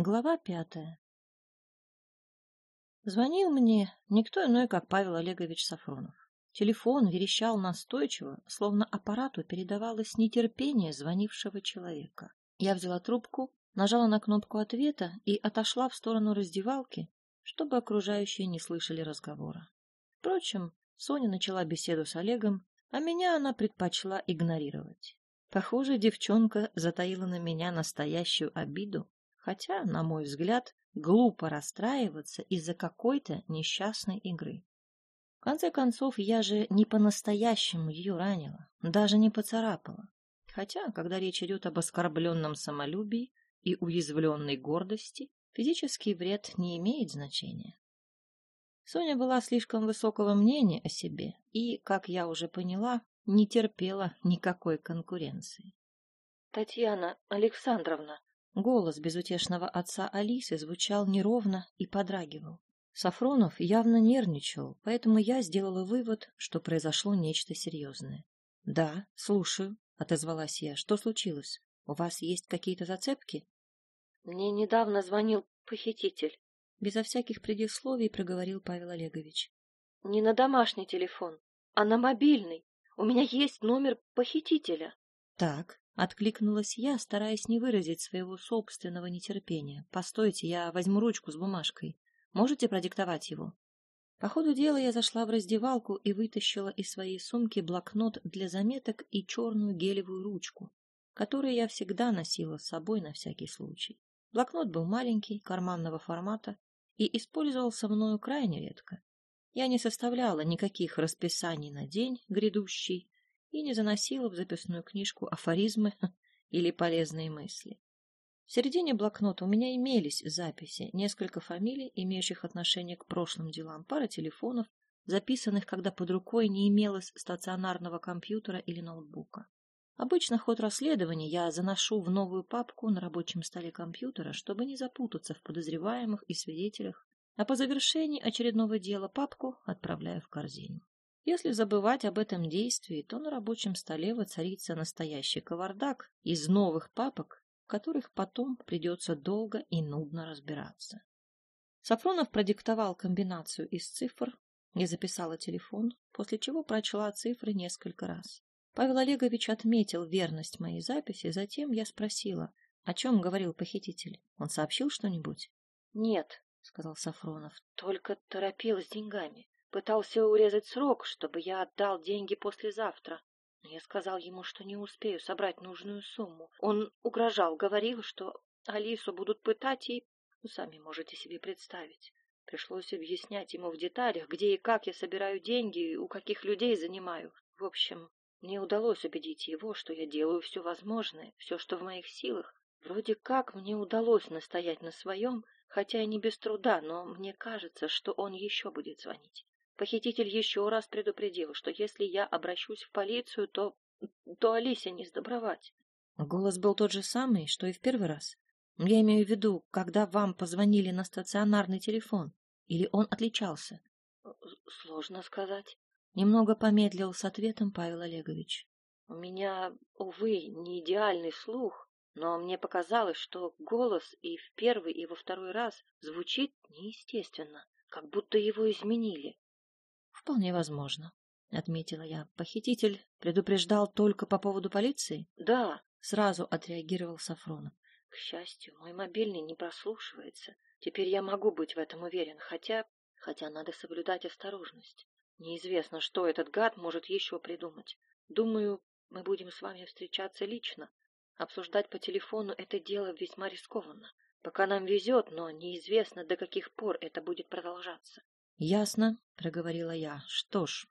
Глава пятая. Звонил мне никто иной, как Павел Олегович Сафронов. Телефон верещал настойчиво, словно аппарату передавалось нетерпение звонившего человека. Я взяла трубку, нажала на кнопку ответа и отошла в сторону раздевалки, чтобы окружающие не слышали разговора. Впрочем, Соня начала беседу с Олегом, а меня она предпочла игнорировать. Похоже, девчонка затаила на меня настоящую обиду, хотя, на мой взгляд, глупо расстраиваться из-за какой-то несчастной игры. В конце концов, я же не по-настоящему ее ранила, даже не поцарапала. Хотя, когда речь идет об оскорбленном самолюбии и уязвленной гордости, физический вред не имеет значения. Соня была слишком высокого мнения о себе и, как я уже поняла, не терпела никакой конкуренции. — Татьяна Александровна! Голос безутешного отца Алисы звучал неровно и подрагивал. Сафронов явно нервничал, поэтому я сделала вывод, что произошло нечто серьезное. — Да, слушаю, — отозвалась я. — Что случилось? У вас есть какие-то зацепки? — Мне недавно звонил похититель. Безо всяких предисловий проговорил Павел Олегович. — Не на домашний телефон, а на мобильный. У меня есть номер похитителя. Так, откликнулась я, стараясь не выразить своего собственного нетерпения. Постойте, я возьму ручку с бумажкой. Можете продиктовать его? По ходу дела я зашла в раздевалку и вытащила из своей сумки блокнот для заметок и черную гелевую ручку, которую я всегда носила с собой на всякий случай. Блокнот был маленький, карманного формата и использовался мною крайне редко. Я не составляла никаких расписаний на день грядущий и не заносила в записную книжку афоризмы или полезные мысли. В середине блокнота у меня имелись записи, несколько фамилий, имеющих отношение к прошлым делам, пара телефонов, записанных, когда под рукой не имелось стационарного компьютера или ноутбука. Обычно ход расследования я заношу в новую папку на рабочем столе компьютера, чтобы не запутаться в подозреваемых и свидетелях а по завершении очередного дела папку отправляю в корзину. Если забывать об этом действии, то на рабочем столе воцарится настоящий кавардак из новых папок, в которых потом придется долго и нудно разбираться. Сафронов продиктовал комбинацию из цифр, я записала телефон, после чего прочла цифры несколько раз. Павел Олегович отметил верность моей записи, затем я спросила, о чем говорил похититель. Он сообщил что-нибудь? — Нет, сказал Сафронов. Только торопил с деньгами. Пытался урезать срок, чтобы я отдал деньги послезавтра. Но я сказал ему, что не успею собрать нужную сумму. Он угрожал, говорил, что Алису будут пытать и... Ну, сами можете себе представить. Пришлось объяснять ему в деталях, где и как я собираю деньги, у каких людей занимаю. В общем, мне удалось убедить его, что я делаю все возможное, все, что в моих силах. Вроде как мне удалось настоять на своем, хотя и не без труда, но мне кажется, что он еще будет звонить. Похититель еще раз предупредил, что если я обращусь в полицию, то... то Алисе не сдобровать. Голос был тот же самый, что и в первый раз. Я имею в виду, когда вам позвонили на стационарный телефон. Или он отличался? Сложно сказать. Немного помедлил с ответом Павел Олегович. У меня, увы, не идеальный слух, но мне показалось, что голос и в первый, и во второй раз звучит неестественно, как будто его изменили. — Вполне возможно, — отметила я. — Похититель предупреждал только по поводу полиции? — Да, — сразу отреагировал Сафронов. — К счастью, мой мобильный не прослушивается. Теперь я могу быть в этом уверен, хотя... хотя надо соблюдать осторожность. Неизвестно, что этот гад может еще придумать. Думаю, мы будем с вами встречаться лично, Обсуждать по телефону это дело весьма рискованно. Пока нам везет, но неизвестно, до каких пор это будет продолжаться. — Ясно, — проговорила я. — Что ж,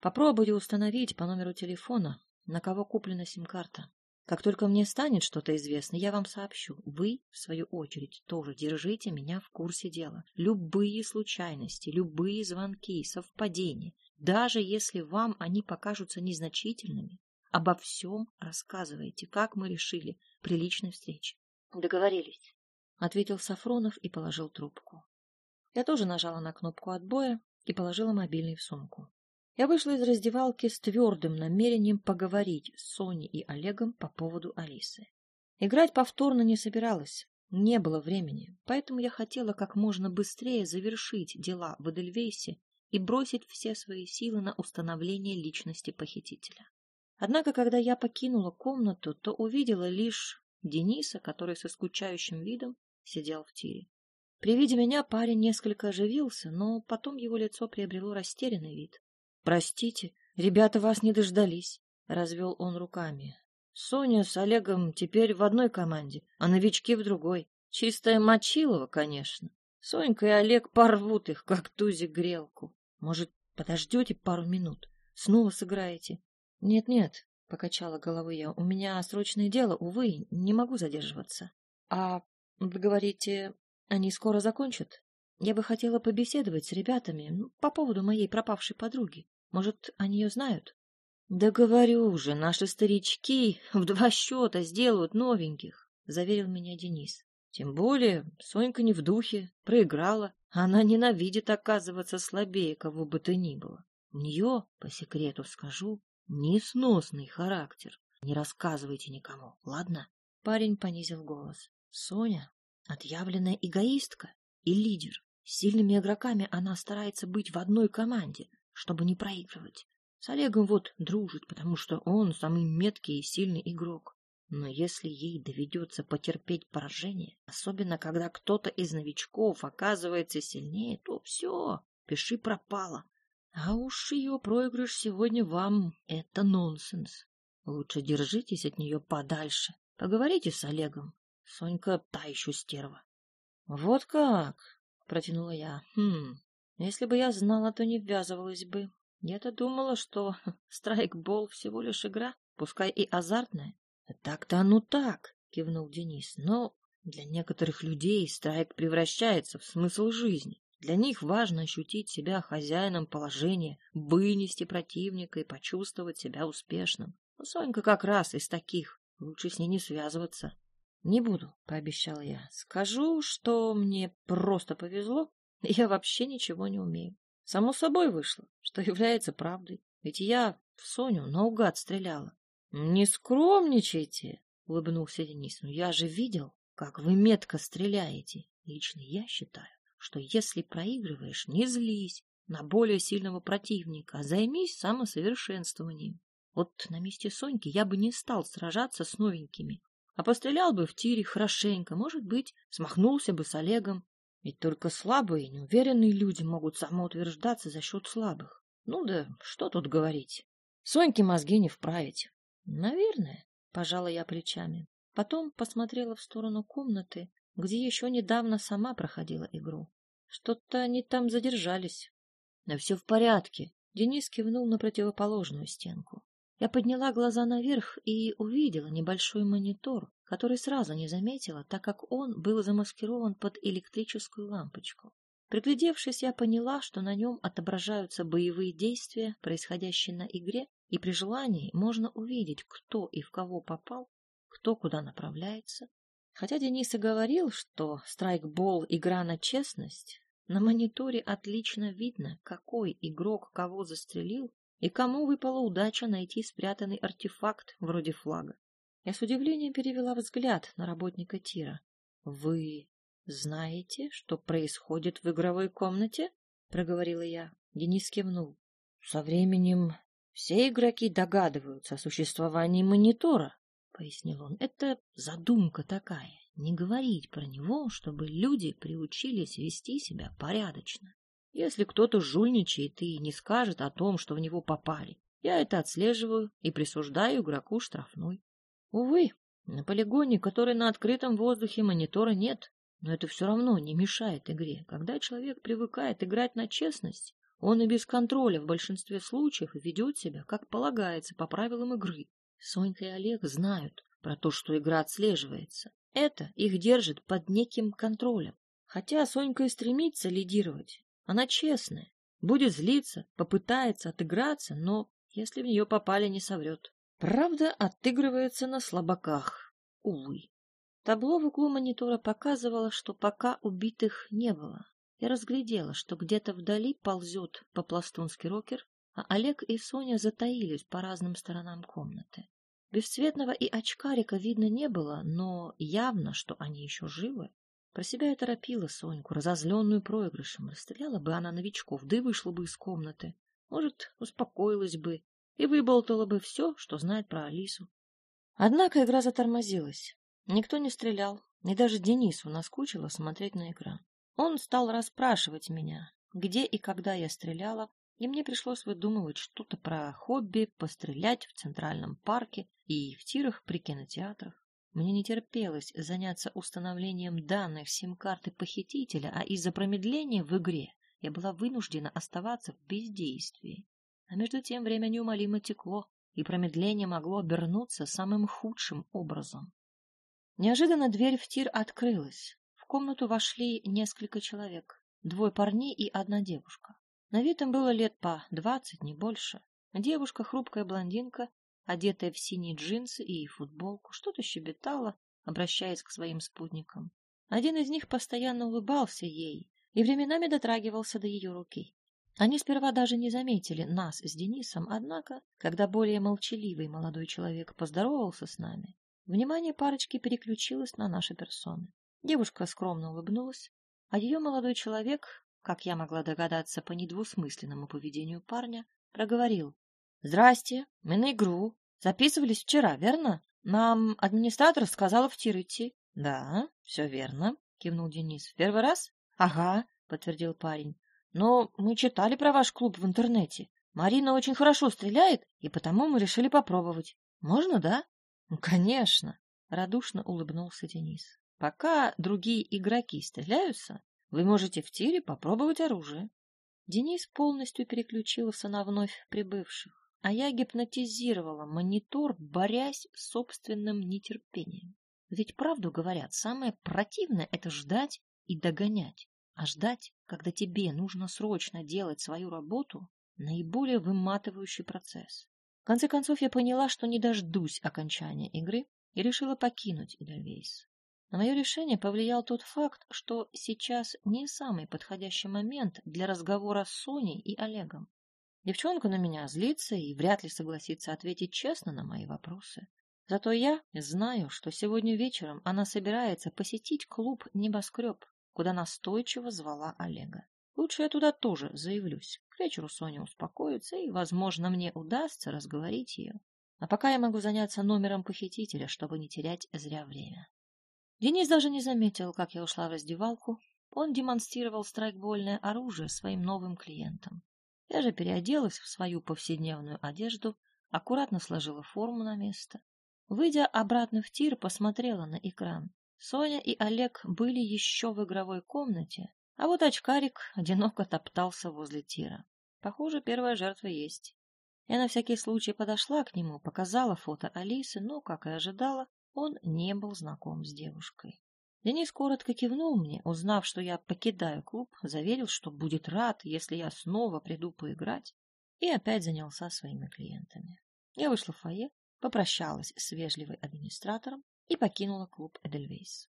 попробую установить по номеру телефона, на кого куплена сим-карта. Как только мне станет что-то известно, я вам сообщу. Вы, в свою очередь, тоже держите меня в курсе дела. Любые случайности, любые звонки, совпадения, даже если вам они покажутся незначительными, Обо всем рассказывайте, как мы решили при личной встрече. Договорились, ответил Сафронов и положил трубку. Я тоже нажала на кнопку отбоя и положила мобильный в сумку. Я вышла из раздевалки с твердым намерением поговорить с Соней и Олегом по поводу Алисы. Играть повторно не собиралась. Не было времени, поэтому я хотела как можно быстрее завершить дела в Эдельвейсе и бросить все свои силы на установление личности похитителя. Однако, когда я покинула комнату, то увидела лишь Дениса, который со скучающим видом сидел в тире. При виде меня парень несколько оживился, но потом его лицо приобрело растерянный вид. — Простите, ребята вас не дождались, — развел он руками. — Соня с Олегом теперь в одной команде, а новички в другой. Чистая мочилова, конечно. Сонька и Олег порвут их, как тузик грелку. Может, подождете пару минут? Снова сыграете? Нет-нет, — покачала головой я, — у меня срочное дело, увы, не могу задерживаться. — А вы говорите, они скоро закончат? Я бы хотела побеседовать с ребятами по поводу моей пропавшей подруги. Может, они ее знают? — Да говорю же, наши старички в два счета сделают новеньких, — заверил меня Денис. Тем более, Сонька не в духе, проиграла. Она ненавидит оказываться слабее кого бы то ни было. У нее, по секрету скажу, несносный характер. Не рассказывайте никому, ладно? Парень понизил голос. Соня Отъявленная эгоистка и лидер. С сильными игроками она старается быть в одной команде, чтобы не проигрывать. С Олегом вот дружит, потому что он самый меткий и сильный игрок. Но если ей доведется потерпеть поражение, особенно когда кто-то из новичков оказывается сильнее, то все, пиши пропало. А уж ее проигрыш сегодня вам — это нонсенс. Лучше держитесь от нее подальше. Поговорите с Олегом, Сонька та еще стерва. — Вот как? — протянула я. — Хм, если бы я знала, то не ввязывалась бы. Я-то думала, что страйкбол всего лишь игра, пускай и азартная. — Так-то оно так, — кивнул Денис, — но для некоторых людей страйк превращается в смысл жизни. Для них важно ощутить себя хозяином положения, вынести противника и почувствовать себя успешным. Но Сонька как раз из таких. Лучше с ней не связываться. Не буду, пообещал я. Скажу, что мне просто повезло. Я вообще ничего не умею. Само собой вышло, что является правдой. Ведь я в Соню наугад стреляла. Не скромничайте, улыбнулся Денис. Я же видел, как вы метко стреляете. Лично я считаю, что если проигрываешь, не злись на более сильного противника, а займись самосовершенствованием. Вот на месте Соньки я бы не стал сражаться с новенькими, а пострелял бы в тире хорошенько, может быть, смахнулся бы с Олегом. Ведь только слабые и неуверенные люди могут самоутверждаться за счет слабых. Ну да что тут говорить. Соньке мозги не вправить. Наверное, пожала я плечами. Потом посмотрела в сторону комнаты, где еще недавно сама проходила игру. Что-то они там задержались. Да все в порядке. Денис кивнул на противоположную стенку. Я подняла глаза наверх и увидела небольшой монитор, который сразу не заметила, так как он был замаскирован под электрическую лампочку. Приглядевшись, я поняла, что на нем отображаются боевые действия, происходящие на игре, и при желании можно увидеть, кто и в кого попал, кто куда направляется. Хотя Денис и говорил, что страйкбол — игра на честность, на мониторе отлично видно, какой игрок кого застрелил и кому выпала удача найти спрятанный артефакт вроде флага. Я с удивлением перевела взгляд на работника Тира. — Вы знаете, что происходит в игровой комнате? — проговорила я. Денис кивнул. — Со временем все игроки догадываются о существовании монитора, — пояснил он. — Это задумка такая. Не говорить про него, чтобы люди приучились вести себя порядочно. Если кто-то жульничает и не скажет о том, что в него попали, я это отслеживаю и присуждаю игроку штрафной. Увы, на полигоне, который на открытом воздухе, монитора нет, но это все равно не мешает игре. Когда человек привыкает играть на честность, он и без контроля в большинстве случаев ведет себя, как полагается, по правилам игры. Сонька и Олег знают про то, что игра отслеживается. Это их держит под неким контролем. Хотя Сонька и стремится лидировать, она честная, будет злиться, попытается отыграться, но если в нее попали, не соврет. Правда, отыгрывается на слабаках. Увы. Табло в углу монитора показывало, что пока убитых не было. Я разглядела, что где-то вдали ползет по-пластунски рокер, а Олег и Соня затаились по разным сторонам комнаты. Бесцветного и очкарика видно не было, но явно, что они еще живы. Про себя я торопила Соньку, разозленную проигрышем. Расстреляла бы она новичков, да и вышла бы из комнаты. Может, успокоилась бы и выболтала бы все, что знает про Алису. Однако игра затормозилась. Никто не стрелял, и даже Денису наскучило смотреть на экран. Он стал расспрашивать меня, где и когда я стреляла, и мне пришлось выдумывать что-то про хобби, пострелять в Центральном парке и в тирах при кинотеатрах. Мне не терпелось заняться установлением данных сим-карты похитителя, а из-за промедления в игре я была вынуждена оставаться в бездействии. А между тем время неумолимо текло, и промедление могло обернуться самым худшим образом. Неожиданно дверь в тир открылась. В комнату вошли несколько человек, двое парней и одна девушка. На вид им было лет по двадцать, не больше. Девушка, хрупкая блондинка, одетая в синие джинсы и футболку, что-то щебетала, обращаясь к своим спутникам. Один из них постоянно улыбался ей и временами дотрагивался до ее руки. Они сперва даже не заметили нас с Денисом, однако, когда более молчаливый молодой человек поздоровался с нами, внимание парочки переключилось на наши персоны. Девушка скромно улыбнулась, а ее молодой человек, как я могла догадаться по недвусмысленному поведению парня, проговорил. — Здрасте, мы на игру. Записывались вчера, верно? Нам администратор сказала в тир идти. — Да, все верно, — кивнул Денис. — В первый раз? — Ага, — подтвердил парень. — Но мы читали про ваш клуб в интернете. Марина очень хорошо стреляет, и потому мы решили попробовать. Можно, да? — Конечно, — радушно улыбнулся Денис. — Пока другие игроки стреляются, вы можете в тире попробовать оружие. Денис полностью переключился на вновь прибывших, а я гипнотизировала монитор, борясь с собственным нетерпением. Ведь правду говорят, самое противное — это ждать и догонять. А ждать, когда тебе нужно срочно делать свою работу, наиболее выматывающий процесс. В конце концов, я поняла, что не дождусь окончания игры и решила покинуть Эдельвейс. На мое решение повлиял тот факт, что сейчас не самый подходящий момент для разговора с Соней и Олегом. Девчонка на меня злится и вряд ли согласится ответить честно на мои вопросы. Зато я знаю, что сегодня вечером она собирается посетить клуб «Небоскреб», куда настойчиво звала Олега. Лучше я туда тоже заявлюсь. К вечеру Соня успокоится, и, возможно, мне удастся разговорить ее. А пока я могу заняться номером похитителя, чтобы не терять зря время. Денис даже не заметил, как я ушла в раздевалку. Он демонстрировал страйкбольное оружие своим новым клиентам. Я же переоделась в свою повседневную одежду, аккуратно сложила форму на место. Выйдя обратно в тир, посмотрела на экран. Соня и Олег были еще в игровой комнате, а вот очкарик одиноко топтался возле тира. Похоже, первая жертва есть. Я на всякий случай подошла к нему, показала фото Алисы, но, как и ожидала, он не был знаком с девушкой. Денис коротко кивнул мне, узнав, что я покидаю клуб, заверил, что будет рад, если я снова приду поиграть, и опять занялся своими клиентами. Я вышла в фойе, попрощалась с вежливой администратором и покинула клуб Эдельвейс.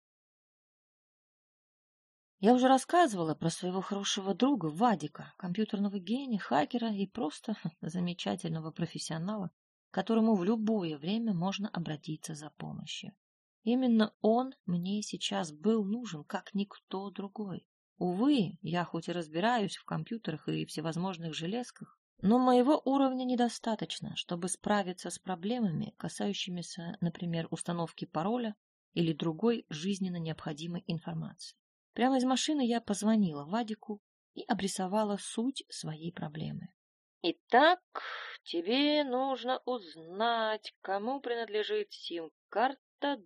Я уже рассказывала про своего хорошего друга Вадика, компьютерного гения, хакера и просто замечательного профессионала, которому в любое время можно обратиться за помощью. Именно он мне сейчас был нужен, как никто другой. Увы, я хоть и разбираюсь в компьютерах и всевозможных железках, но моего уровня недостаточно, чтобы справиться с проблемами, касающимися, например, установки пароля или другой жизненно необходимой информации. Прямо из машины я позвонила Вадику и обрисовала суть своей проблемы. Итак, тебе нужно узнать, кому принадлежит сим-карта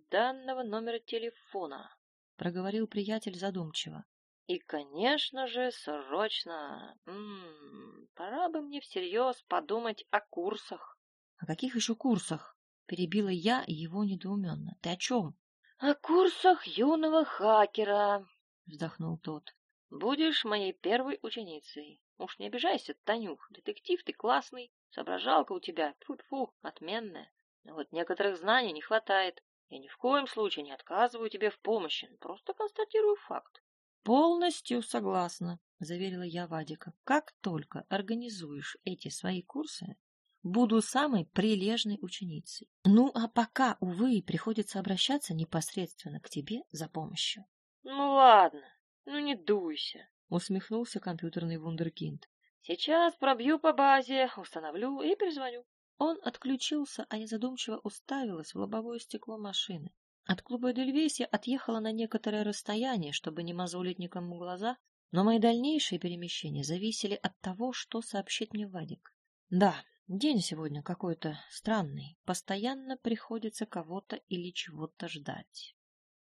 данного номера телефона, проговорил приятель задумчиво. И, конечно же, срочно. М-м, пора бы мне всерьез подумать о курсах. О каких еще курсах? Перебила я его недоуменно. Ты о чем? О курсах юного хакера, вздохнул тот. Будешь моей первой ученицей. Уж не обижайся, Танюх, детектив ты классный, соображалка у тебя, фу-фу, отменная. Но вот некоторых знаний не хватает. Я ни в коем случае не отказываю тебе в помощи, просто констатирую факт. Полностью согласна, заверила я Вадика. Как только организуешь эти свои курсы, буду самой прилежной ученицей. Ну, а пока, увы, приходится обращаться непосредственно к тебе за помощью. — Ну ладно, ну не дуйся, — усмехнулся компьютерный вундеркинд. — Сейчас пробью по базе, установлю и перезвоню. Он отключился, а я задумчиво уставилась в лобовое стекло машины. От клуба Эдельвейс я отъехала на некоторое расстояние, чтобы не мозолить никому глаза, но мои дальнейшие перемещения зависели от того, что сообщит мне Вадик. Да, день сегодня какой-то странный. Постоянно приходится кого-то или чего-то ждать.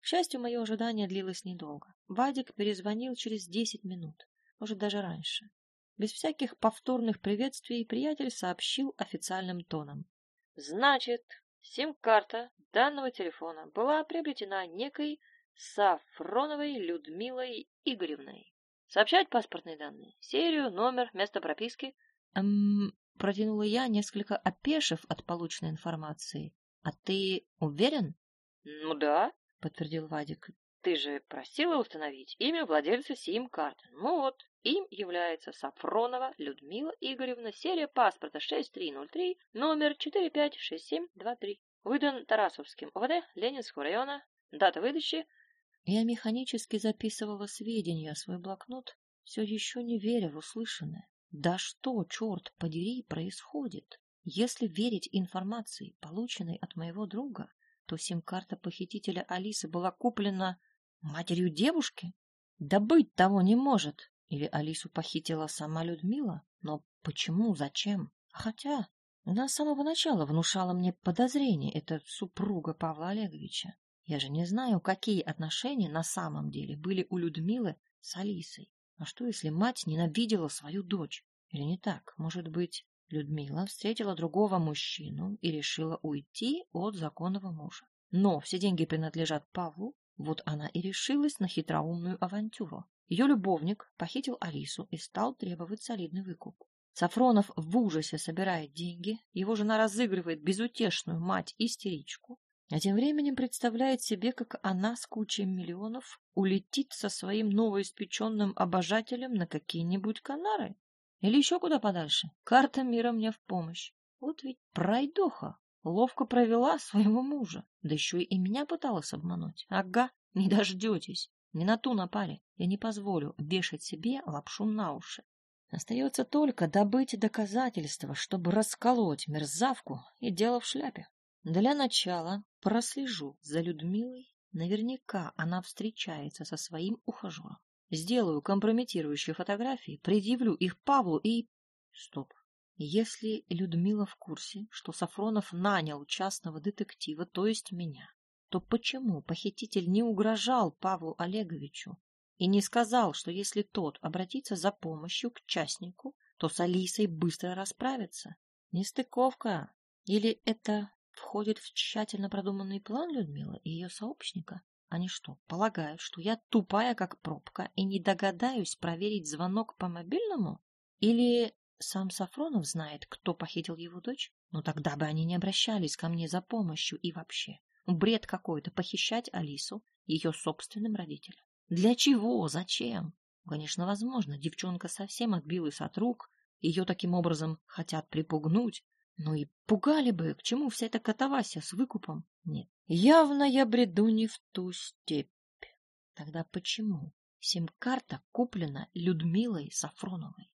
К счастью, мое ожидание длилось недолго. Вадик перезвонил через десять минут, может, даже раньше. Без всяких повторных приветствий приятель сообщил официальным тоном. «Значит, сим-карта данного телефона была приобретена некой Сафроновой Людмилой Игоревной. Сообщать паспортные данные, серию, номер, место прописки. Эм, протянула я, несколько опешив от полученной информации. А ты уверен? Ну да, подтвердил Вадик. Ты же просила установить имя владельца сим-карты. Ну вот, им является Сафронова Людмила Игоревна, серия паспорта 6303, номер 456723. Выдан Тарасовским ОВД Ленинского района. Дата выдачи я механически записывала сведения в свой блокнот, все еще не веря в услышанное. Да что, черт подери, происходит? Если верить информации, полученной от моего друга, то сим-карта похитителя Алисы была куплена матерью девушки? Да быть того не может. Или Алису похитила сама Людмила? Но почему, зачем? Хотя она с самого начала внушала мне подозрение, это супруга Павла Олеговича. Я же не знаю, какие отношения на самом деле были у Людмилы с Алисой. А что, если мать ненавидела свою дочь? Или не так? Может быть, Людмила встретила другого мужчину и решила уйти от законного мужа. Но все деньги принадлежат Павлу, вот она и решилась на хитроумную авантюру. Ее любовник похитил Алису и стал требовать солидный выкуп. Сафронов в ужасе собирает деньги, его жена разыгрывает безутешную мать-истеричку, а тем временем представляет себе, как она с кучей миллионов улетит со своим новоиспеченным обожателем на какие-нибудь Канары. Или еще куда подальше. Карта мира мне в помощь. Вот ведь пройдоха. Ловко провела своего мужа. Да еще и меня пыталась обмануть. Ага, не дождетесь. Не на ту напали. Я не позволю вешать себе лапшу на уши. Остается только добыть доказательства, чтобы расколоть мерзавку и дело в шляпе. Для начала прослежу за Людмилой. Наверняка она встречается со своим ухажером. Сделаю компрометирующие фотографии, предъявлю их Павлу и... Стоп. Если Людмила в курсе, что Сафронов нанял частного детектива, то есть меня, то почему похититель не угрожал Павлу Олеговичу и не сказал, что если тот обратится за помощью к частнику, то с Алисой быстро расправится? Нестыковка. Или это входит в тщательно продуманный план Людмилы и ее сообщника? Они что, полагают, что я тупая, как пробка, и не догадаюсь проверить звонок по мобильному? Или сам Сафронов знает, кто похитил его дочь? Ну тогда бы они не обращались ко мне за помощью и вообще. Бред какой-то похищать Алису, ее собственным родителям. Для чего? Зачем? Конечно, возможно, девчонка совсем отбилась от рук, ее таким образом хотят припугнуть, ну и пугали бы, к чему вся эта катавасия с выкупом? Нет, явно я бреду не в ту степь. Тогда почему сим-карта куплена Людмилой Сафроновой?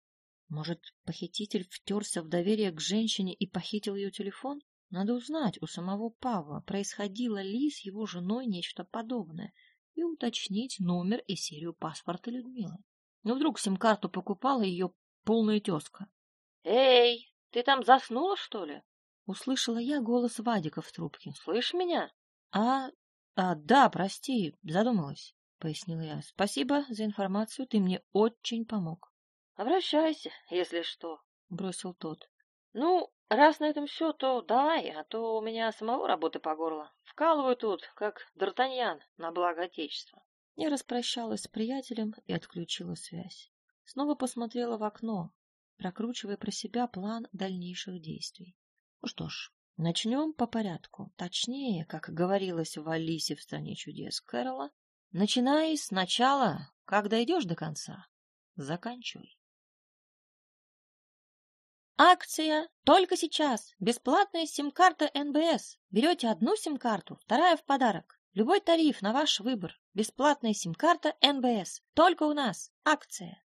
Может, похититель втерся в доверие к женщине и похитил ее телефон? Надо узнать у самого Павла, происходило ли с его женой нечто подобное, и уточнить номер и серию паспорта Людмилы. Но вдруг сим-карту покупала ее полная тезка. — Эй, ты там заснула, что ли? Услышала я голос Вадика в трубке. Слышь меня? А, а да, прости, задумалась, пояснила я. Спасибо за информацию, ты мне очень помог. Обращайся, если что, бросил тот. Ну, раз на этом все, то давай, а то у меня самого работы по горло. Вкалываю тут, как Д'Артаньян, на благо Отечества. Я распрощалась с приятелем и отключила связь. Снова посмотрела в окно прокручивая про себя план дальнейших действий. Ну что ж, начнем по порядку. Точнее, как говорилось в Алисе в «Стране чудес» Кэрола, начинай сначала, как дойдешь до конца, заканчивай. Акция только сейчас. Бесплатная сим-карта НБС. Берете одну сим-карту, вторая в подарок. Любой тариф на ваш выбор. Бесплатная сим-карта НБС. Только у нас. Акция.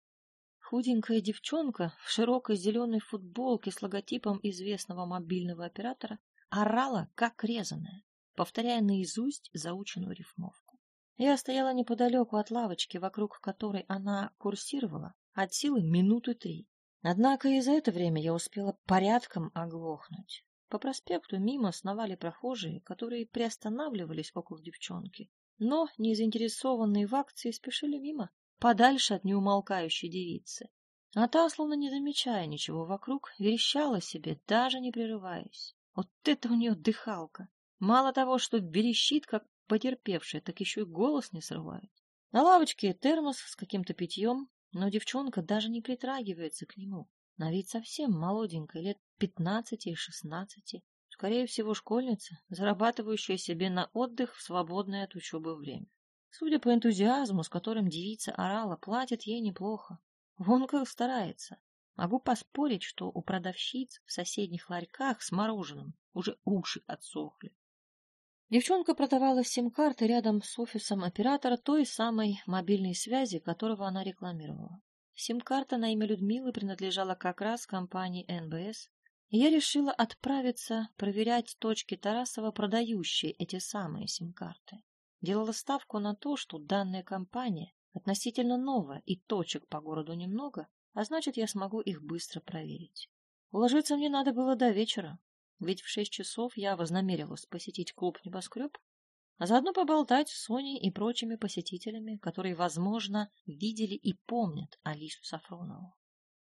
Худенькая девчонка в широкой зеленой футболке с логотипом известного мобильного оператора орала, как резаная, повторяя наизусть заученную рифмовку. Я стояла неподалеку от лавочки, вокруг которой она курсировала, от силы минуты три. Однако и за это время я успела порядком оглохнуть. По проспекту мимо сновали прохожие, которые приостанавливались около девчонки, но, не заинтересованные в акции, спешили мимо, подальше от неумолкающей девицы. А та, словно не замечая ничего вокруг, верещала себе, даже не прерываясь. Вот это у нее дыхалка! Мало того, что верещит, как потерпевшая, так еще и голос не срывает. На лавочке термос с каким-то питьем, но девчонка даже не притрагивается к нему. На вид совсем молоденькая, лет пятнадцати и шестнадцати. Скорее всего, школьница, зарабатывающая себе на отдых в свободное от учебы время. Судя по энтузиазму, с которым девица орала, платит ей неплохо. Вон как старается. Могу поспорить, что у продавщиц в соседних ларьках с мороженым уже уши отсохли. Девчонка продавала сим-карты рядом с офисом оператора той самой мобильной связи, которого она рекламировала. Сим-карта на имя Людмилы принадлежала как раз компании НБС, и я решила отправиться проверять точки Тарасова, продающие эти самые сим-карты. Делала ставку на то, что данная компания относительно новая и точек по городу немного, а значит, я смогу их быстро проверить. Уложиться мне надо было до вечера, ведь в шесть часов я вознамерилась посетить клуб «Небоскреб», а заодно поболтать с Соней и прочими посетителями, которые, возможно, видели и помнят Алису Сафронову.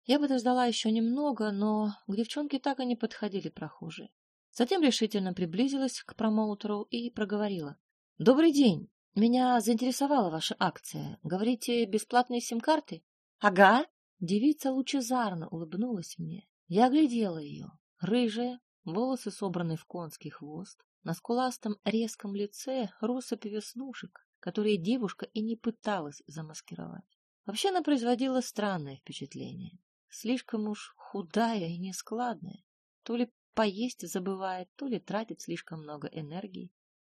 Я бы дождала еще немного, но к девчонке так и не подходили прохожие. Затем решительно приблизилась к промоутеру и проговорила. — Добрый день. Меня заинтересовала ваша акция. Говорите, бесплатные сим-карты? — Ага. Девица лучезарно улыбнулась мне. Я глядела ее. Рыжая, волосы собраны в конский хвост, на скуластом резком лице россыпь веснушек, которые девушка и не пыталась замаскировать. Вообще она производила странное впечатление. Слишком уж худая и нескладная. То ли поесть забывает, то ли тратит слишком много энергии.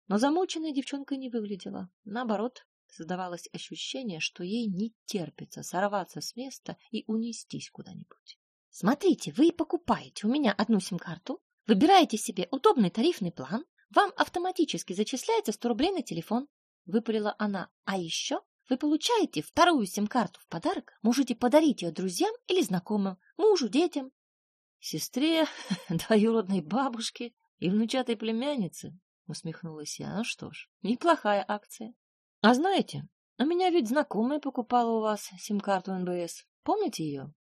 Но замученная девчонка не выглядела. Наоборот, создавалось ощущение, что ей не терпится сорваться с места и унестись куда-нибудь. Смотрите, вы покупаете у меня одну сим-карту, Выбираете себе удобный тарифный план, вам автоматически зачисляется 100 рублей на телефон. Выпалила она. А еще вы получаете вторую сим-карту в подарок, можете подарить ее друзьям или знакомым, мужу, детям. Сестре, двоюродной бабушке и внучатой племяннице, усмехнулась я. Ну что ж, неплохая акция. А знаете, у меня ведь знакомая покупала у вас сим-карту НБС. Помните ее?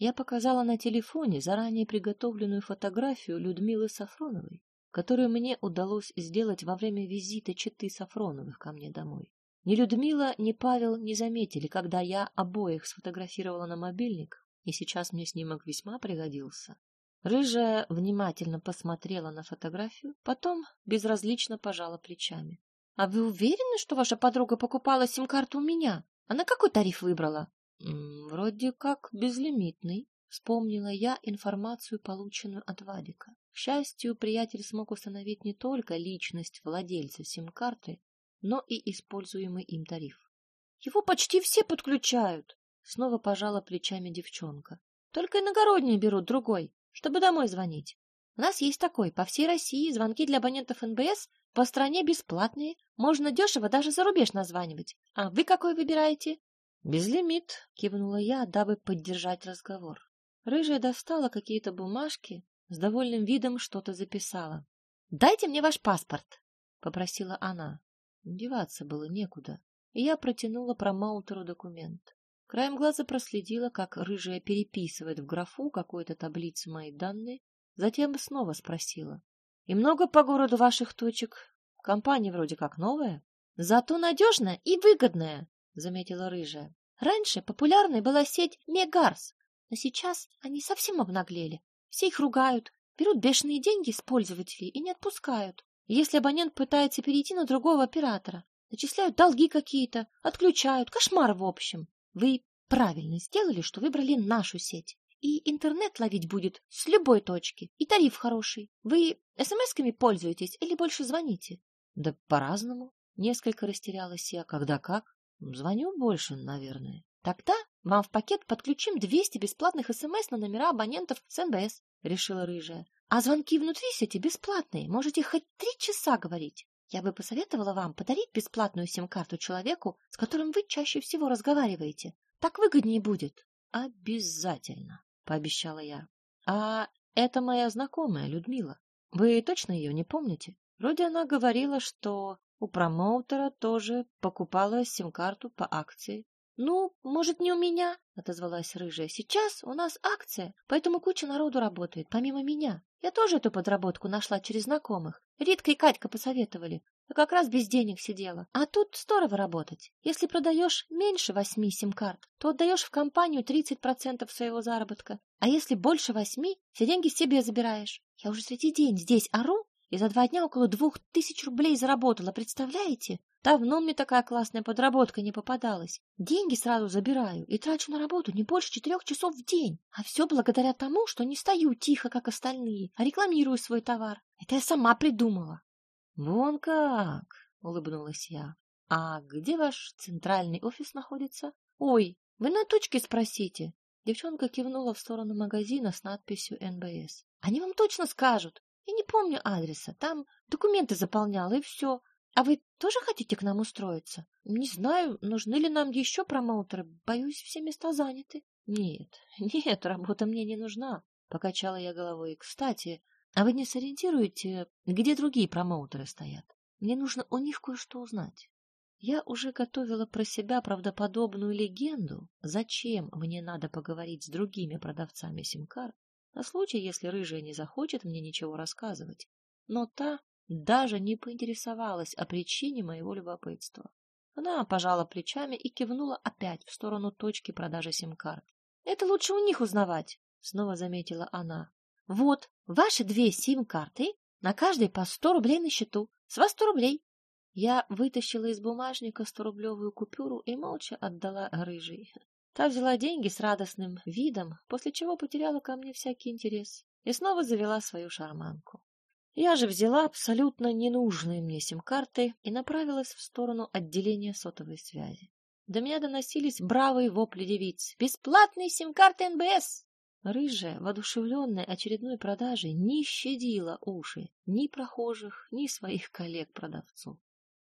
Я показала на телефоне заранее приготовленную фотографию Людмилы Сафроновой, которую мне удалось сделать во время визита четы Сафроновых ко мне домой. Ни Людмила, ни Павел не заметили, когда я обоих сфотографировала на мобильник, и сейчас мне снимок весьма пригодился. Рыжая внимательно посмотрела на фотографию, потом безразлично пожала плечами. — А вы уверены, что ваша подруга покупала сим-карту у меня? Она какой тариф выбрала? Вроде как безлимитный. Вспомнила я информацию, полученную от Вадика. К счастью, приятель смог установить не только личность владельца сим-карты, но и используемый им тариф. Его почти все подключают. Снова пожала плечами девчонка. Только иногородние берут другой, чтобы домой звонить. У нас есть такой, по всей России звонки для абонентов НБС по стране бесплатные, можно дешево даже за рубеж названивать. А вы какой выбираете? «Безлимит», — кивнула я, дабы поддержать разговор. Рыжая достала какие-то бумажки, с довольным видом что-то записала. «Дайте мне ваш паспорт», — попросила она. Деваться было некуда, и я протянула промоутеру документ. Краем глаза проследила, как рыжая переписывает в графу какой-то таблицы мои данные, затем снова спросила. «И много по городу ваших точек? Компания вроде как новая?» «Зато надежная и выгодная», — заметила рыжая. «Раньше популярной была сеть Мегарс, но сейчас они совсем обнаглели. Все их ругают, берут бешеные деньги с пользователей и не отпускают. Если абонент пытается перейти на другого оператора, начисляют долги какие-то, отключают, кошмар в общем. Вы правильно сделали, что выбрали нашу сеть. И интернет ловить будет с любой точки. И тариф хороший. Вы смс-ками пользуетесь или больше звоните? Да по-разному. Несколько растерялась я. Когда как? Звоню больше, наверное. Тогда вам в пакет подключим 200 бесплатных СМС на номера абонентов с НБС, решила рыжая. А звонки внутри сети бесплатные, можете хоть три часа говорить. Я бы посоветовала вам подарить бесплатную сим-карту человеку, с которым вы чаще всего разговариваете. Так выгоднее будет. Обязательно, пообещала я. А это моя знакомая Людмила. Вы точно ее не помните? Вроде она говорила, что у промоутера тоже покупала сим-карту по акции. «Ну, может, не у меня?» — отозвалась рыжая. «Сейчас у нас акция, поэтому куча народу работает, помимо меня. Я тоже эту подработку нашла через знакомых. Ритка и Катька посоветовали. Я как раз без денег сидела. А тут здорово работать. Если продаешь меньше восьми сим-карт, то отдаешь в компанию 30% своего заработка. А если больше восьми, все деньги себе забираешь. Я уже третий день здесь ору, и за два дня около двух тысяч рублей заработала, представляете? Давно мне такая классная подработка не попадалась. Деньги сразу забираю и трачу на работу не больше четырех часов в день. А все благодаря тому, что не стою тихо, как остальные, а рекламирую свой товар. Это я сама придумала. — Вон как! — улыбнулась я. — А где ваш центральный офис находится? — Ой, вы на точке спросите. Девчонка кивнула в сторону магазина с надписью «НБС». Они вам точно скажут. Я не помню адреса. Там документы заполняла, и все. А вы тоже хотите к нам устроиться? Не знаю, нужны ли нам еще промоутеры. Боюсь, все места заняты. Нет, нет, работа мне не нужна. Покачала я головой. Кстати, а вы не сориентируете, где другие промоутеры стоят? Мне нужно у них кое-что узнать. Я уже готовила про себя правдоподобную легенду, зачем мне надо поговорить с другими продавцами сим-карт, на случай, если рыжая не захочет мне ничего рассказывать. Но та даже не поинтересовалась о причине моего любопытства. Она пожала плечами и кивнула опять в сторону точки продажи сим-карт. — Это лучше у них узнавать, — снова заметила она. — Вот, ваши две сим-карты, на каждой по сто рублей на счету. С вас сто рублей. Я вытащила из бумажника сторублевую купюру и молча отдала рыжей. Та взяла деньги с радостным видом, после чего потеряла ко мне всякий интерес и снова завела свою шарманку. Я же взяла абсолютно ненужные мне сим-карты и направилась в сторону отделения сотовой связи. До меня доносились бравые вопли девиц. «Бесплатные сим-карты НБС!» Рыжая, воодушевленная очередной продажей, не щадила уши ни прохожих, ни своих коллег-продавцов.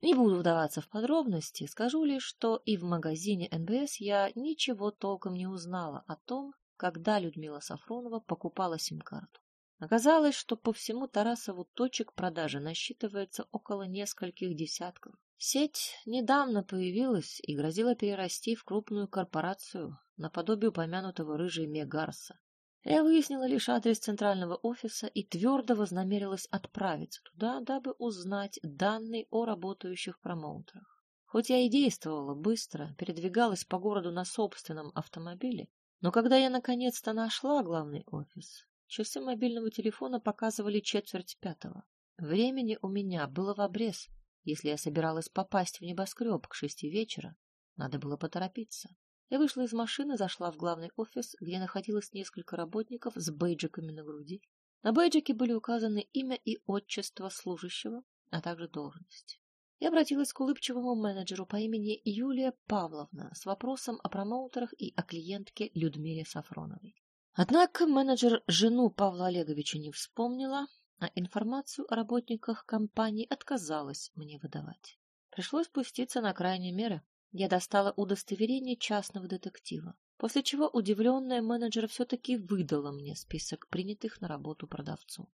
Не буду вдаваться в подробности, скажу лишь, что и в магазине НБС я ничего толком не узнала о том, когда Людмила Сафронова покупала сим-карту. Оказалось, что по всему Тарасову точек продажи насчитывается около нескольких десятков. Сеть недавно появилась и грозила перерасти в крупную корпорацию наподобие упомянутого рыжей Мегарса. Я выяснила лишь адрес центрального офиса и твердо вознамерилась отправиться туда, дабы узнать данные о работающих промоутерах. Хоть я и действовала быстро, передвигалась по городу на собственном автомобиле, но когда я наконец-то нашла главный офис, Часы мобильного телефона показывали четверть пятого. Времени у меня было в обрез. Если я собиралась попасть в небоскреб к шести вечера, надо было поторопиться. Я вышла из машины, зашла в главный офис, где находилось несколько работников с бейджиками на груди. На бейджике были указаны имя и отчество служащего, а также должность. Я обратилась к улыбчивому менеджеру по имени Юлия Павловна с вопросом о промоутерах и о клиентке Людмиле Сафроновой. Однако менеджер жену Павла Олеговича не вспомнила, а информацию о работниках компании отказалась мне выдавать. Пришлось спуститься на крайние меры. Я достала удостоверение частного детектива, после чего удивленная менеджер все-таки выдала мне список принятых на работу продавцу.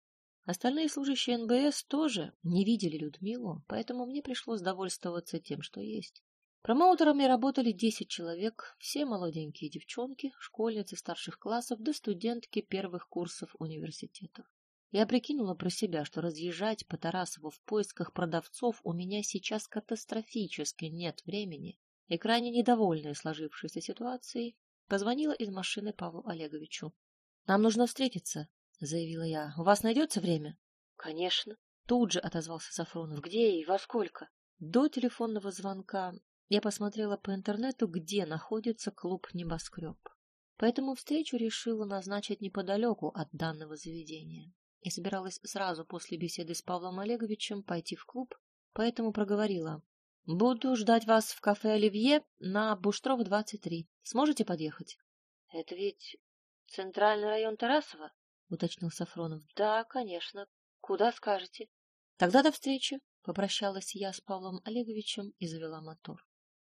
Остальные служащие НБС тоже не видели Людмилу, поэтому мне пришлось довольствоваться тем, что есть. Промоутерами работали 10 человек, все молоденькие девчонки, школьницы старших классов да студентки первых курсов университетов. Я прикинула про себя, что разъезжать по Тарасову в поисках продавцов у меня сейчас катастрофически нет времени, и крайне недовольная сложившейся ситуацией, позвонила из машины Павлу Олеговичу. — Нам нужно встретиться, — заявила я. — У вас найдется время? — Конечно. Тут же отозвался Сафронов. — Где и во сколько? До телефонного звонка я посмотрела по интернету, где находится клуб «Небоскреб». поэтому встречу решила назначить неподалеку от данного заведения. Я собиралась сразу после беседы с Павлом Олеговичем пойти в клуб, поэтому проговорила. «Буду ждать вас в кафе «Оливье» на Буштрова, 23. Сможете подъехать?» «Это ведь центральный район Тарасова?» — уточнил Сафронов. «Да, конечно. Куда скажете?» «Тогда до встречи», — попрощалась я с Павлом Олеговичем и завела мотор.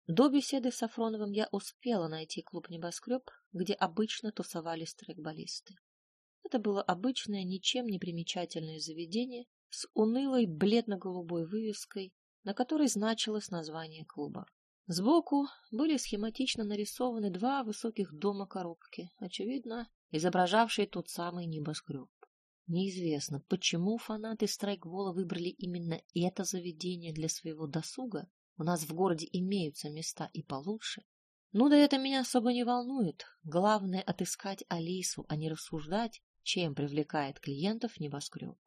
До беседы с Сафроновым я успела найти клуб «Небоскреб», где обычно тусовались трекболисты. Это было обычное, ничем не примечательное заведение с унылой бледно-голубой вывеской, на которой значилось название клуба. Сбоку были схематично нарисованы два высоких дома-коробки, очевидно, изображавшие тот самый небоскреб. Неизвестно, почему фанаты страйкбола выбрали именно это заведение для своего досуга. У нас в городе имеются места и получше. Ну да это меня особо не волнует. Главное — отыскать Алису, а не рассуждать, чем привлекает клиентов небоскреб.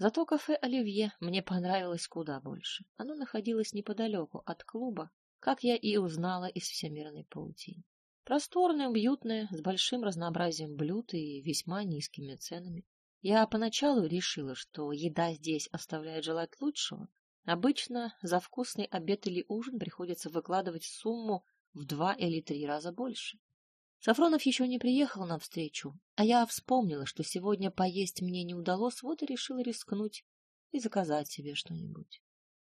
Зато кафе «Оливье» мне понравилось куда больше. Оно находилось неподалеку от клуба, как я и узнала из всемирной паутины. Просторное, уютное, с большим разнообразием блюд и весьма низкими ценами. Я поначалу решила, что еда здесь оставляет желать лучшего. Обычно за вкусный обед или ужин приходится выкладывать сумму в два или три раза больше. Сафронов еще не приехал на встречу, а я вспомнила, что сегодня поесть мне не удалось, вот и решила рискнуть и заказать себе что-нибудь.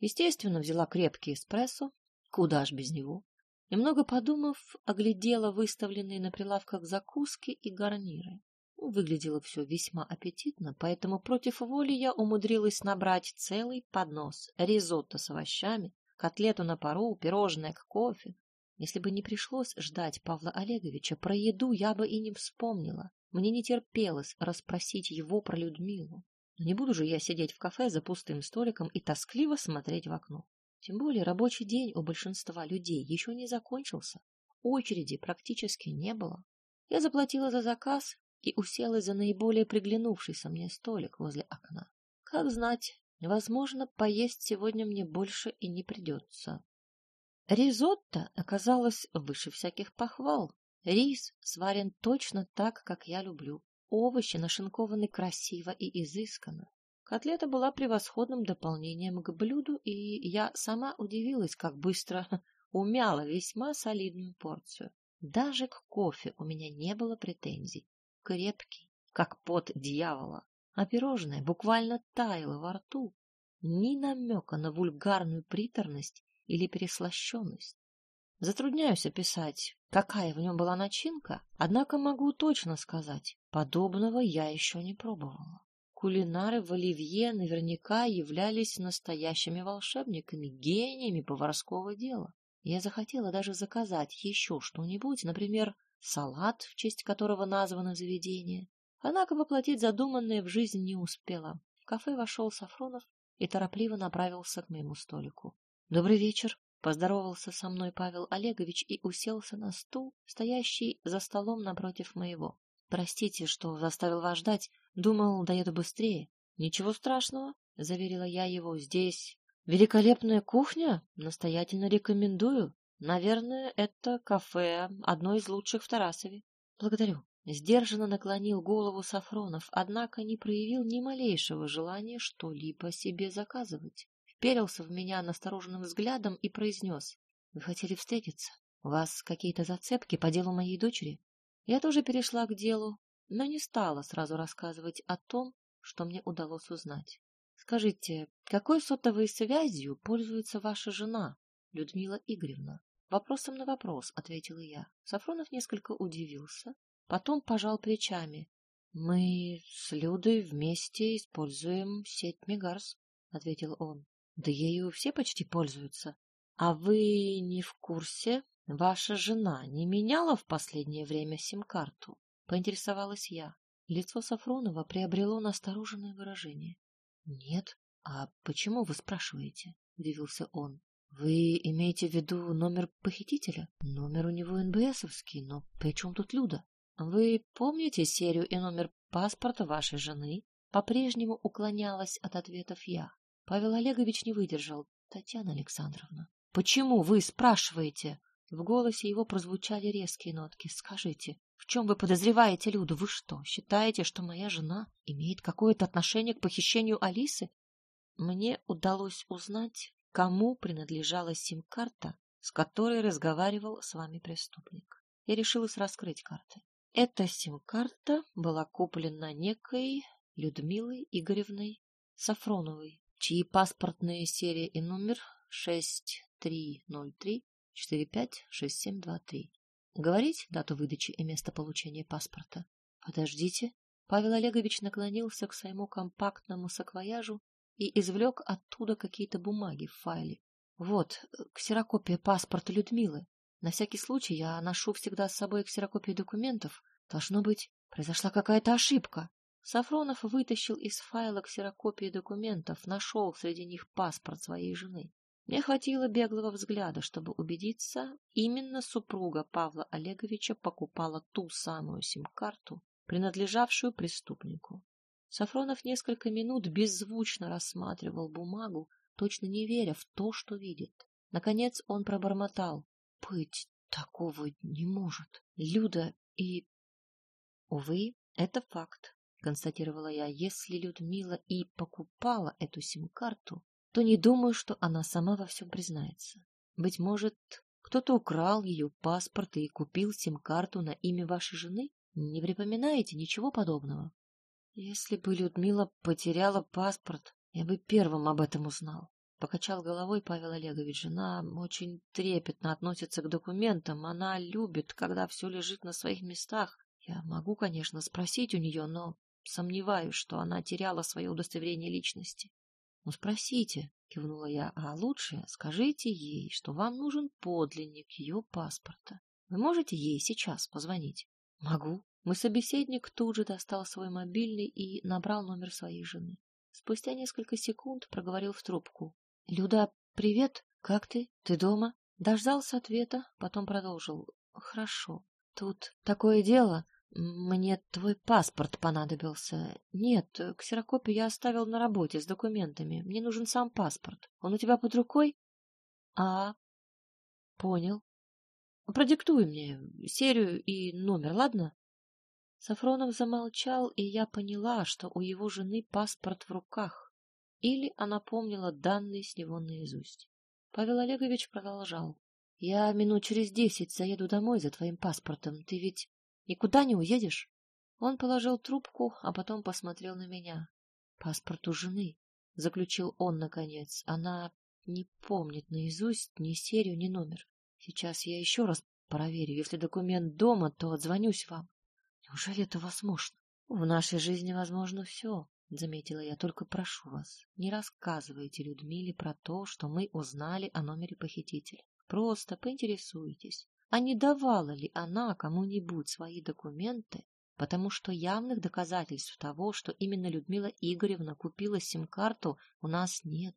Естественно, взяла крепкий эспрессо, куда ж без него. Немного подумав, оглядела выставленные на прилавках закуски и гарниры. Выглядело все весьма аппетитно, поэтому против воли я умудрилась набрать целый поднос ризотто с овощами, котлету на пару, пирожное к кофе, если бы не пришлось ждать Павла Олеговича, про еду я бы и не вспомнила. Мне не терпелось расспросить его про Людмилу. Но не буду же я сидеть в кафе за пустым столиком и тоскливо смотреть в окно. Тем более рабочий день у большинства людей еще не закончился. Очереди практически не было. Я заплатила за заказ и уселась за наиболее приглянувшийся мне столик возле окна. Как знать, возможно, поесть сегодня мне больше и не придется. Ризотто оказалось выше всяких похвал. Рис сварен точно так, как я люблю. Овощи нашинкованы красиво и изысканно. Котлета была превосходным дополнением к блюду, и я сама удивилась, как быстро умяла весьма солидную порцию. Даже к кофе у меня не было претензий. Крепкий, как пот дьявола, а пирожное буквально таяло во рту. Ни намека на вульгарную приторность или переслащенность. Затрудняюсь описать, какая в нем была начинка, однако могу точно сказать, подобного я еще не пробовала. Кулинары в Оливье наверняка являлись настоящими волшебниками, гениями поварского дела. Я захотела даже заказать еще что-нибудь, например, салат, в честь которого названо заведение. Однако воплотить задуманное в жизнь не успела. В кафе вошел Сафронов и торопливо направился к моему столику. Добрый вечер, поздоровался со мной Павел Олегович и уселся на стул, стоящий за столом напротив моего. Простите, что заставил вас ждать, думал, доеду быстрее. Ничего страшного, заверила я его. Здесь великолепная кухня, настоятельно рекомендую. Наверное, это кафе, одно из лучших в Тарасове. Благодарю. Сдержанно наклонил голову Сафронов, однако не проявил ни малейшего желания что-либо себе заказывать вперился в меня настороженным взглядом и произнес. — Вы хотели встретиться? У вас какие-то зацепки по делу моей дочери? Я тоже перешла к делу, но не стала сразу рассказывать о том, что мне удалось узнать. Скажите, какой сотовой связью пользуется ваша жена, Людмила Игоревна? Вопросом на вопрос, ответила я. Сафронов несколько удивился, потом пожал плечами. Мы с Людой вместе используем сеть Мегарс, ответил он. Да ею все почти пользуются. А вы не в курсе? Ваша жена не меняла в последнее время сим-карту? Поинтересовалась я. Лицо Сафронова приобрело настороженное выражение. Нет. А почему вы спрашиваете? Удивился он. Вы имеете в виду номер похитителя? Номер у него НБСовский, но при чем тут Люда? Вы помните серию и номер паспорта вашей жены? По-прежнему уклонялась от ответов я. Павел Олегович не выдержал. Татьяна Александровна, почему вы спрашиваете? В голосе его прозвучали резкие нотки. Скажите, В чем вы подозреваете Люду? Вы что, считаете, что моя жена имеет какое-то отношение к похищению Алисы? Мне удалось узнать, кому принадлежала сим-карта, с которой разговаривал с вами преступник. Я решилась раскрыть карты. Эта сим-карта была куплена некой Людмилой Игоревной Сафроновой, чьи паспортные серия и номер 6303 456723. Говорить дату выдачи и место получения паспорта? Подождите. Павел Олегович наклонился к своему компактному саквояжу и извлек оттуда какие-то бумаги в файле. Вот, ксерокопия паспорта Людмилы. На всякий случай я ношу всегда с собой ксерокопии документов. Должно быть, произошла какая-то ошибка. Сафронов вытащил из файла ксерокопии документов, нашел среди них паспорт своей жены. Мне хватило беглого взгляда, чтобы убедиться, именно супруга Павла Олеговича покупала ту самую сим-карту, принадлежавшую преступнику. Сафронов несколько минут беззвучно рассматривал бумагу, точно не веря в то, что видит. Наконец он пробормотал. — Быть такого не может. Люда и... Увы, это факт, констатировала я. Если Людмила и покупала эту сим-карту, то не думаю, что она сама во всем признается. Быть может, кто-то украл ее паспорт и купил сим-карту на имя вашей жены? Не припоминаете ничего подобного? Если бы Людмила потеряла паспорт, я бы первым об этом узнал. Покачал головой Павел Олегович. Жена очень трепетно относится к документам. Она любит, когда все лежит на своих местах. Я могу, конечно, спросить у нее, но сомневаюсь, что она теряла свое удостоверение личности. Ну, спросите, кивнула я, а лучше скажите ей, что вам нужен подлинник ее паспорта. Вы можете ей сейчас позвонить? Могу. Мой собеседник тут же достал свой мобильный и набрал номер своей жены. Спустя несколько секунд проговорил в трубку. — Люда, привет, как ты? Ты дома? Дождался ответа, потом продолжил. — Хорошо. Тут такое дело. Мне твой паспорт понадобился. Нет, ксерокопию я оставил на работе с документами. Мне нужен сам паспорт. Он у тебя под рукой? А, понял. Продиктуй мне серию и номер, ладно? Сафронов замолчал, и я поняла, что у его жены паспорт в руках. Или она помнила данные с него наизусть. Павел Олегович продолжал. — Я минут через десять заеду домой за твоим паспортом. Ты ведь Никуда не уедешь? Он положил трубку, а потом посмотрел на меня. Паспорт у жены, заключил он наконец. Она не помнит наизусть ни серию, ни номер. Сейчас я еще раз проверю. Если документ дома, то отзвонюсь вам. Неужели это возможно? В нашей жизни возможно все, заметила я. Только прошу вас, не рассказывайте Людмиле про то, что мы узнали о номере похитителя. Просто поинтересуйтесь, а не давала ли она кому-нибудь свои документы, потому что явных доказательств того, что именно Людмила Игоревна купила сим-карту, у нас нет.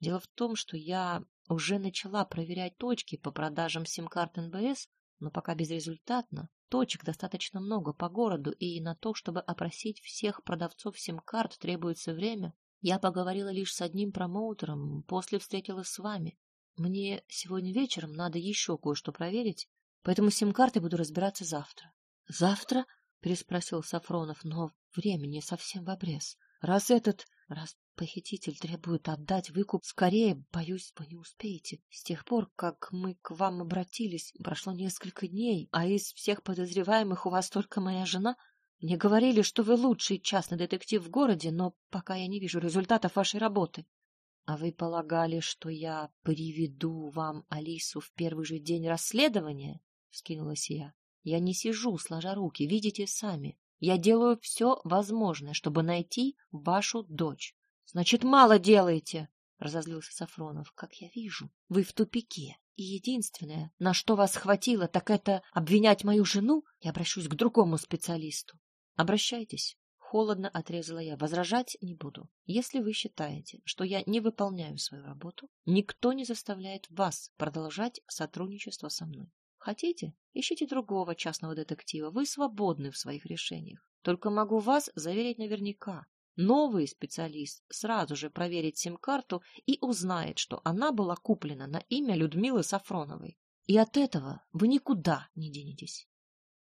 Дело в том, что я уже начала проверять точки по продажам сим-карт НБС, но пока безрезультатно. Точек достаточно много по городу, и на то, чтобы опросить всех продавцов сим-карт, требуется время. Я поговорила лишь с одним промоутером, после встретилась с вами. Мне сегодня вечером надо еще кое-что проверить, поэтому с сим-картой буду разбираться завтра. — Завтра? — переспросил Сафронов, но времени совсем в обрез. Раз этот, раз похититель требует отдать выкуп скорее, боюсь, вы не успеете. С тех пор, как мы к вам обратились, прошло несколько дней, а из всех подозреваемых у вас только моя жена. Мне говорили, что вы лучший частный детектив в городе, но пока я не вижу результатов вашей работы. — А вы полагали, что я приведу вам Алису в первый же день расследования? — вскинулась я. — Я не сижу, сложа руки, видите сами. Я делаю все возможное, чтобы найти вашу дочь. — Значит, мало делаете, — разозлился Сафронов. — Как я вижу, вы в тупике. И единственное, на что вас хватило, так это обвинять мою жену и обращусь к другому специалисту. Обращайтесь. Холодно отрезала я. Возражать не буду. Если вы считаете, что я не выполняю свою работу, никто не заставляет вас продолжать сотрудничество со мной. Хотите? Ищите другого частного детектива. Вы свободны в своих решениях. Только могу вас заверить наверняка. Новый специалист сразу же проверит сим-карту и узнает, что она была куплена на имя Людмилы Сафроновой. И от этого вы никуда не денетесь.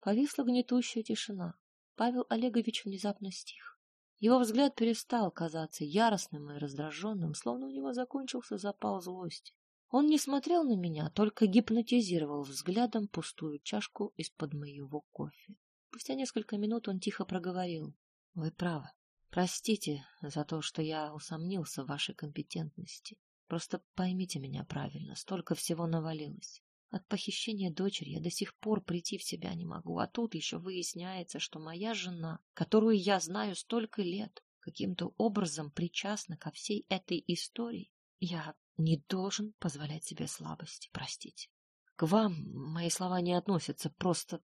Повисла гнетущая тишина. Павел Олегович внезапно стих. Его взгляд перестал казаться яростным и раздраженным, словно у него закончился запал злости. Он не смотрел на меня, только гипнотизировал взглядом пустую чашку из-под моего кофе. Спустя несколько минут он тихо проговорил. — Вы правы. Простите за то, что я усомнился в вашей компетентности. Просто поймите меня правильно, столько всего навалилось. От похищения дочери я до сих пор прийти в себя не могу, а тут еще выясняется, что моя жена, которую я знаю столько лет, каким-то образом причастна ко всей этой истории. Я не должен позволять себе слабости, простите. К вам мои слова не относятся, просто...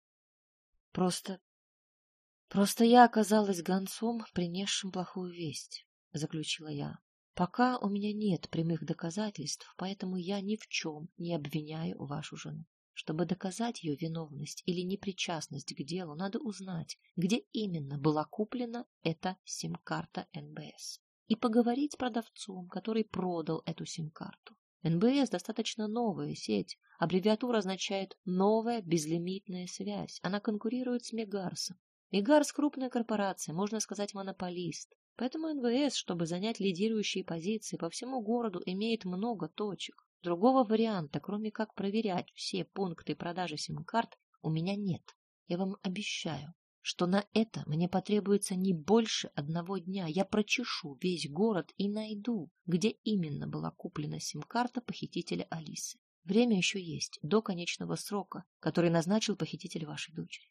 Просто... Просто я оказалась гонцом, принесшим плохую весть, — заключила я. Пока у меня нет прямых доказательств, поэтому я ни в чем не обвиняю вашу жену. Чтобы доказать ее виновность или непричастность к делу, надо узнать, где именно была куплена эта сим-карта НБС и поговорить с продавцом, который продал эту сим-карту. НБС достаточно новая сеть. Аббревиатура означает «новая безлимитная связь». Она конкурирует с Мегарсом. Мегарс – крупная корпорация, можно сказать, монополист. Поэтому НВС, чтобы занять лидирующие позиции по всему городу, имеет много точек. Другого варианта, кроме как проверять все пункты продажи сим-карт, у меня нет. Я вам обещаю что на это мне потребуется не больше одного дня. Я прочешу весь город и найду, где именно была куплена сим-карта похитителя Алисы. Время еще есть, до конечного срока, который назначил похититель вашей дочери.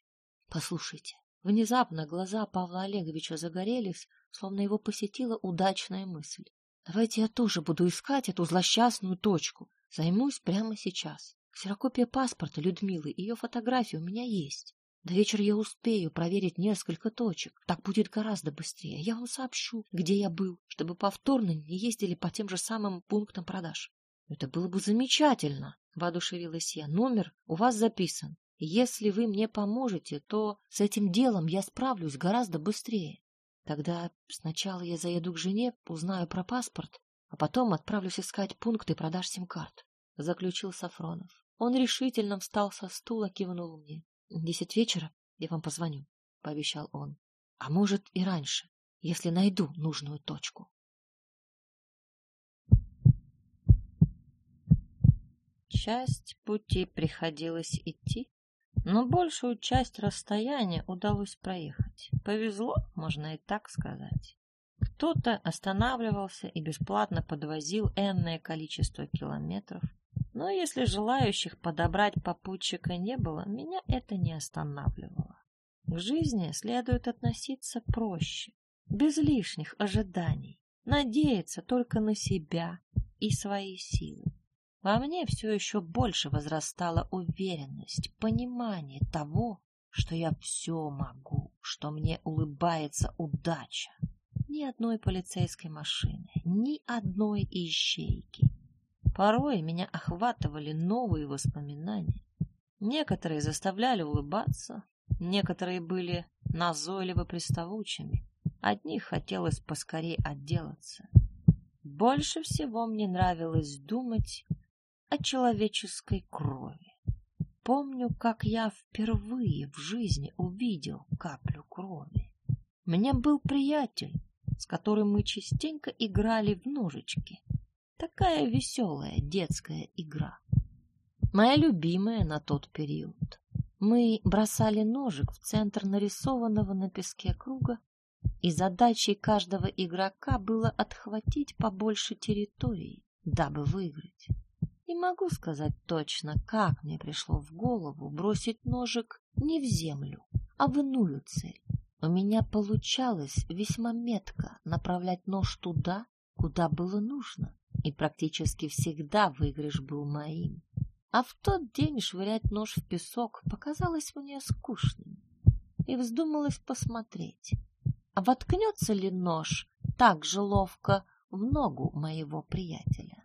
Послушайте, внезапно глаза Павла Олеговича загорелись, словно его посетила удачная мысль. Давайте я тоже буду искать эту злосчастную точку. Займусь прямо сейчас. Ксерокопия паспорта Людмилы, ее фотографии у меня есть. До вечера я успею проверить несколько точек. Так будет гораздо быстрее. Я вам сообщу, где я был, чтобы повторно не ездили по тем же самым пунктам продаж. Это было бы замечательно, воодушевилась я. Номер у вас записан. Если вы мне поможете, то с этим делом я справлюсь гораздо быстрее. Тогда сначала я заеду к жене, узнаю про паспорт, а потом отправлюсь искать пункты продаж сим-карт, — заключил Сафронов. Он решительно встал со стула, кивнул мне. Десять вечера я вам позвоню, — пообещал он. А может и раньше, если найду нужную точку. Часть пути приходилось идти, но большую часть расстояния удалось проехать. Повезло, можно и так сказать. Кто-то останавливался и бесплатно подвозил энное количество километров, но если желающих подобрать попутчика не было, меня это не останавливало. К жизни следует относиться проще, без лишних ожиданий, надеяться только на себя и свои силы. Во мне все еще больше возрастала уверенность, понимание того, что я все могу, что мне улыбается удача. Ни одной полицейской машины, ни одной ищейки, Порой меня охватывали новые воспоминания. Некоторые заставляли улыбаться, некоторые были назойливо приставучими. От них хотелось поскорее отделаться. Больше всего мне нравилось думать о человеческой крови. Помню, как я впервые в жизни увидел каплю крови. Мне был приятель, с которым мы частенько играли в ножички. Такая веселая детская игра. Моя любимая на тот период. Мы бросали ножик в центр нарисованного на песке круга, и задачей каждого игрока было отхватить побольше территории, дабы выиграть. Не могу сказать точно, как мне пришло в голову бросить ножик не в землю, а в иную цель. У меня получалось весьма метко направлять нож туда, куда было нужно и практически всегда выигрыш был моим. А в тот день швырять нож в песок показалось мне скучным, и вздумалось посмотреть, а воткнется ли нож так же ловко в ногу моего приятеля.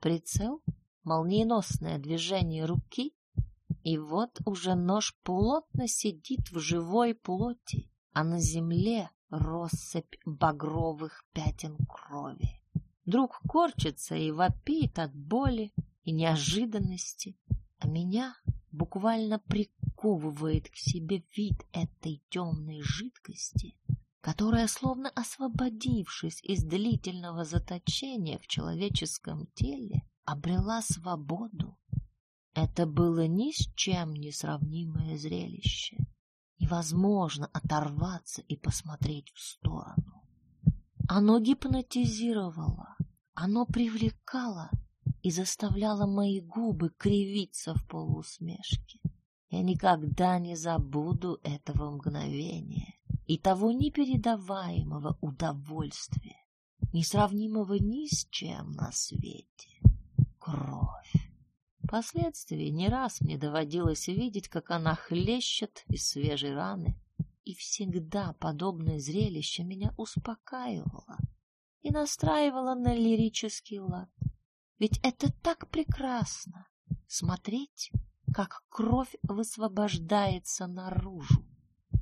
Прицел, молниеносное движение руки, и вот уже нож плотно сидит в живой плоти, а на земле россыпь багровых пятен крови. Друг корчится и вопит от боли и неожиданности, а меня буквально приковывает к себе вид этой темной жидкости, которая, словно освободившись из длительного заточения в человеческом теле, обрела свободу. Это было ни с чем не сравнимое зрелище. Невозможно оторваться и посмотреть в сторону. Оно гипнотизировало, оно привлекало и заставляло мои губы кривиться в полусмешке. Я никогда не забуду этого мгновения и того непередаваемого удовольствия, несравнимого ни с чем на свете. Кровь. Впоследствии не раз мне доводилось видеть, как она хлещет из свежей раны, и всегда подобное зрелище меня успокаивало и настраивало на лирический лад. Ведь это так прекрасно — смотреть, как кровь высвобождается наружу,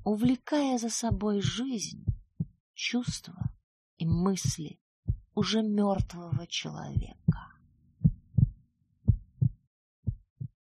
увлекая за собой жизнь, чувства и мысли уже мертвого человека.